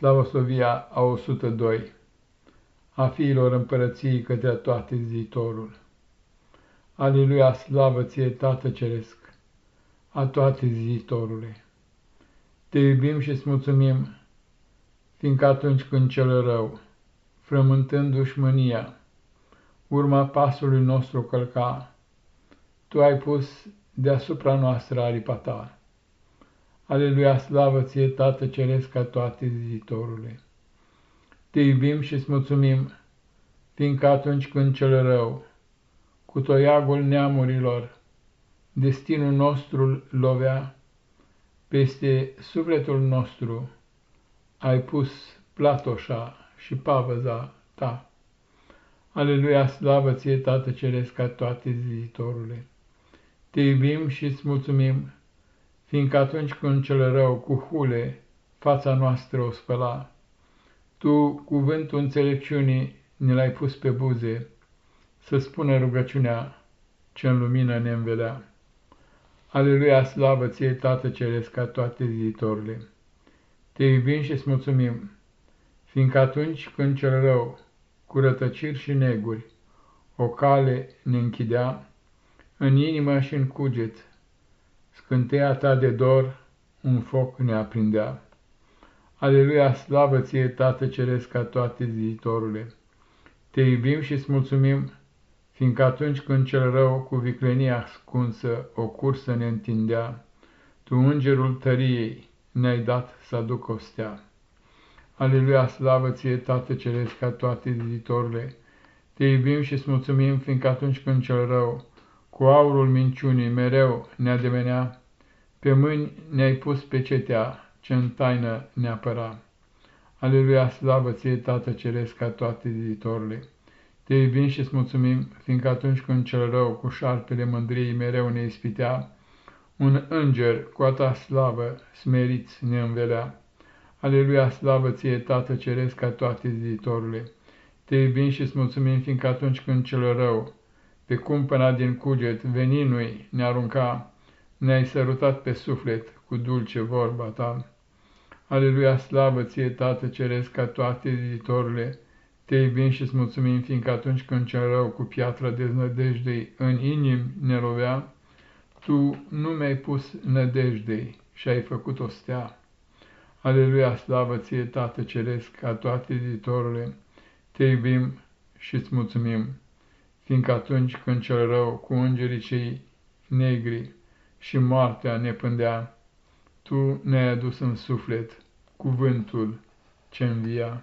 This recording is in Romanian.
Slavosovia a 102 A fiilor împărăției către toate zitorul. Aleluia, slavă ție, Tată Ceresc, a toate zitorule. Te iubim și-ți mulțumim, fiindcă atunci când cel rău, frământând dușmânia, urma pasului nostru călca, Tu ai pus deasupra noastră aripa ta. Aleluia, slavă ție, Tată Ceresc, a toate zitorule. Te iubim și îți mulțumim, fiindcă atunci când cel rău, cu toiagul neamurilor, destinul nostru lovea, peste sufletul nostru ai pus platoșa și pavăza ta. Aleluia, slavă ție, Tată Ceresc, ca toate zitorule. Te iubim și îți mulțumim, fiindcă atunci când cel rău cu hule fața noastră o spăla, Tu, cuvântul înțelepciunii, ne l-ai pus pe buze, să spună rugăciunea ce în lumină ne învelea. Aleluia, slavă ție, Tată Ceresc, ca toate ziitorile. Te iubim și-ți mulțumim, fiindcă atunci când cel rău, cu rătăciri și neguri, o cale ne închidea, în inimă și în cuget, scânteia ta de dor, un foc ne aprindea. Aleluia, slavă ție, Tată Ceresc, ca toate ziitorule! Te iubim și îți mulțumim, fiindcă atunci când cel rău cu viclenia ascunsă o cursă ne întindea, Tu, îngerul tăriei, ne-ai dat să aduc o stea. Aleluia, slavă ție, Tată Ceresc, ca toate ziitorule! Te iubim și îți mulțumim, fiindcă atunci când cel rău, cu aurul minciunii, mereu ne ademenea, pe mâini ne-ai pus pe cetea, ce în taină ne apăra. Aleluia, slavă ție, Tată Ceresc, ca toate ziditorule! Te iubim și îți mulțumim, fiindcă atunci când cel rău cu șarpele mândriei mereu ne ispitea, un înger cu a ta slavă smeriți ne învelea. Aleluia, slavă ție, Tată Ceresc, ca toate ziditorule! Te iubim și îți mulțumim, fiindcă atunci când cel rău, pe cumpăna din cuget, veninui ne arunca, ne-ai sărutat pe suflet cu dulce vorba ta. Aleluia, slavă ție, Tată Ceresc, ca toate ziditorule, te iubim și îți mulțumim, fiindcă atunci când cel rău cu piatra deznădejdei în inim ne lovea, tu nu mi-ai pus nădejdei și ai făcut o stea. Aleluia, slavă ție, Tată Ceresc, ca toate ziditorule, te iubim și îți mulțumim, fiindcă atunci când cel rău cu îngerii cei negri și moartea ne pândea, tu ne-ai adus în suflet cuvântul ce învia.